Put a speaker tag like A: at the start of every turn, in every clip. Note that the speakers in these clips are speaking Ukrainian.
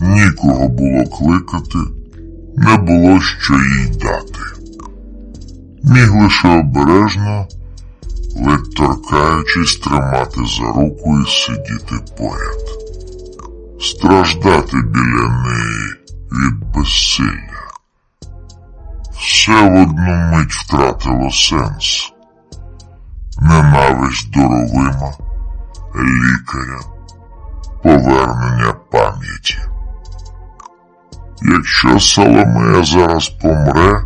A: Нікого було кликати, не було що їй дати. Міг лише обережно, ледь торкаючись, тримати за руку і сидіти поряд, страждати біля неї від безсилля. Все в одну мить втратило сенс. Ненависть до Ровима, лікаря, повернення пам'яті. Якщо Соломея зараз помре,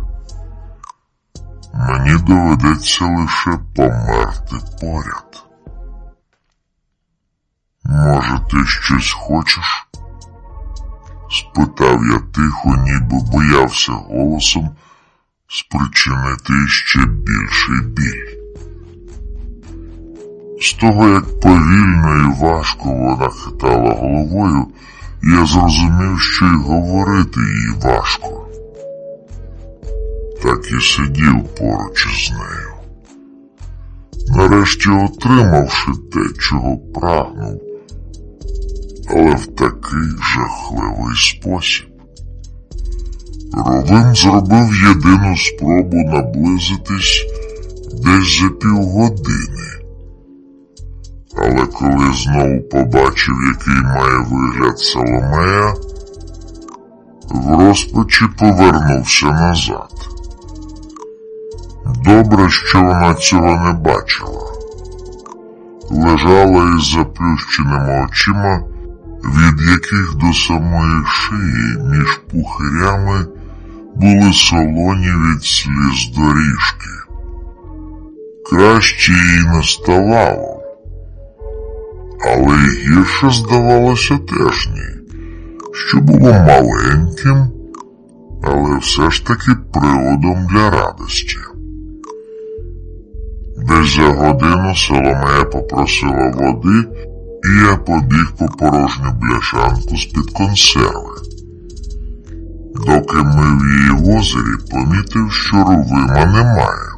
A: мені доведеться лише померти поряд. Може, ти щось хочеш? спитав я тихо, ніби боявся голосом спричинити ще більший біль. З того, як повільно і важко вона хитала головою, я зрозумів, що й говорити їй важко. Так і сидів поруч із нею. Нарешті отримавши те, чого прагнув, але в такий жахливий спосіб. Ровим зробив єдину спробу наблизитись десь за півгодини. Але коли знову побачив, який має вигляд Соломея, в розпачі повернувся назад. Добре, що вона цього не бачила. Лежала із заплющеними очима, від яких до самої шиї між пухирями були солоні від сліз доріжки. Краще їй не ставало, але гірше здавалося теж ні, що було маленьким, але все ж таки приводом для радості. Десь за годину Соломея попросила води, і я побіг по порожню бляшанку з-під консерви. Доки ми в її в озері, помітив, що Рувима немає.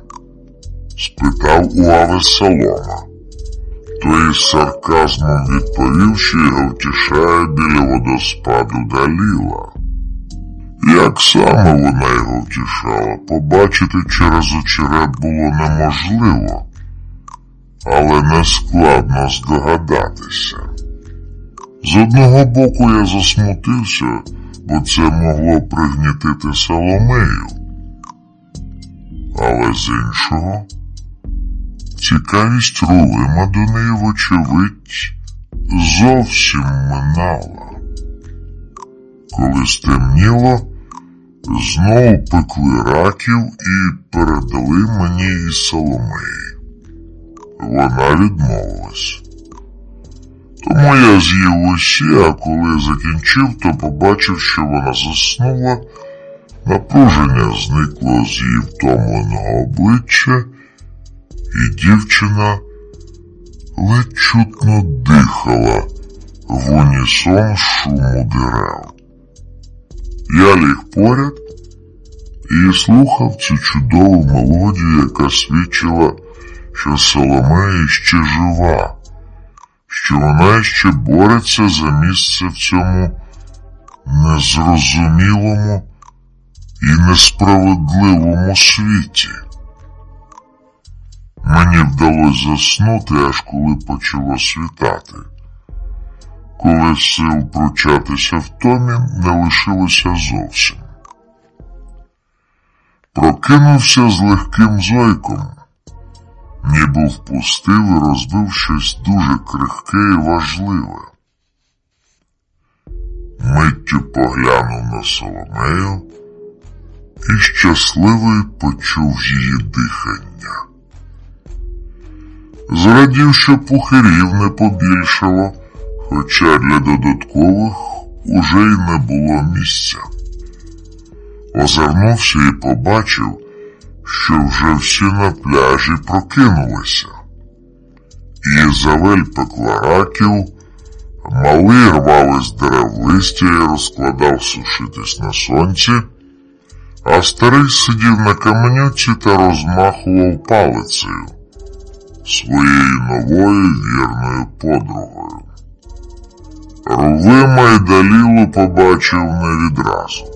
A: Спитав у Ави Солома. Той із сарказмом відповів, що його втішає біля водоспаду Даліла. Як саме вона його втішала, побачити через очерет було неможливо, але нескладно здогадатися. З одного боку я засмутився, бо це могло пригнітити Соломею, але з іншого цікавість Рулима до неї, вочевидь, зовсім минала. Коли стемніло, знову пекли раків і передали мені із Соломеї. Вона відмовилась. Тому я з'їв усі, а коли закінчив, то побачив, що вона заснула, напруження зникло з її втомленого обличчя, і дівчина ледь чутно дихала в унісон шуму дерев. Я ліг поряд і слухав цю чудову мелодію, яка свідчила, що Соломея ще жива, що вона ще бореться за місце в цьому незрозумілому і несправедливому світі. Мені вдалося заснути, аж коли почало світати. Коли сил пручатися в томі не лишилося зовсім. Прокинувся з легким зойком, ніби впустив і розбив щось дуже крихке і важливе. Миттю поглянув на Соломею і щасливий почув її дихання. Зрадів, що пухирів не побільшало, хоча для додаткових уже й не було місця. Озирнувся і побачив, що вже всі на пляжі прокинулися. Ізавель пекла раків, малий рвав із дерев листя і розкладав сушитись на сонці, а старий сидів на каменюці та розмахував палицею своєю новою вірною подругою. Рувима й Далілу побачив не відразу.